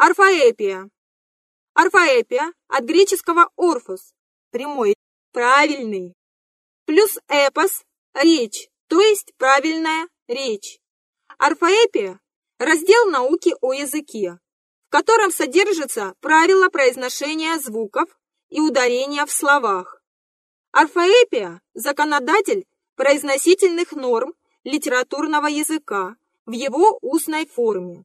Орфоэпия. Орфоэпия от греческого орфос – прямой, правильный. Плюс эпос – речь, то есть правильная речь. Орфоэпия – раздел науки о языке, в котором содержатся правила произношения звуков и ударения в словах. Орфоэпия – законодатель произносительных норм литературного языка в его устной форме.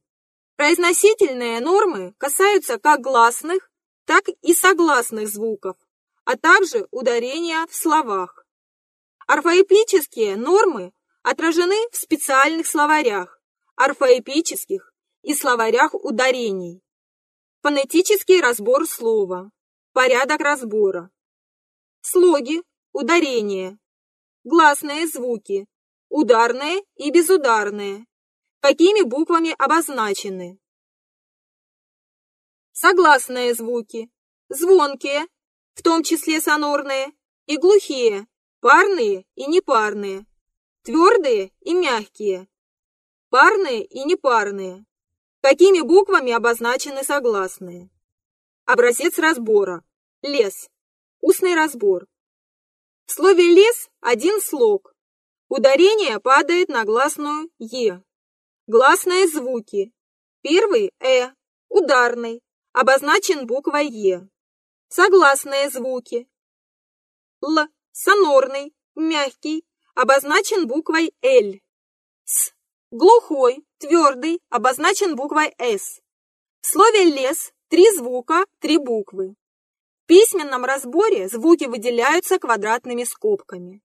Произносительные нормы касаются как гласных, так и согласных звуков, а также ударения в словах. Орфоэпические нормы отражены в специальных словарях, орфоэпических и словарях ударений. Фонетический разбор слова, порядок разбора. Слоги, ударения, гласные звуки, ударные и безударные, какими буквами обозначены. Согласные звуки, звонкие, в том числе сонорные, и глухие, парные и непарные, твердые и мягкие, парные и непарные, какими буквами обозначены согласные. Образец разбора. Лес. Устный разбор. В слове «лес» один слог. Ударение падает на гласную «е». Гласные звуки. Первый «э», ударный, обозначен буквой «е». Согласные звуки. Л, сонорный, мягкий, обозначен буквой «л». С, глухой, твердый, обозначен буквой «с». В слове «лес» три звука, три буквы. В письменном разборе звуки выделяются квадратными скобками.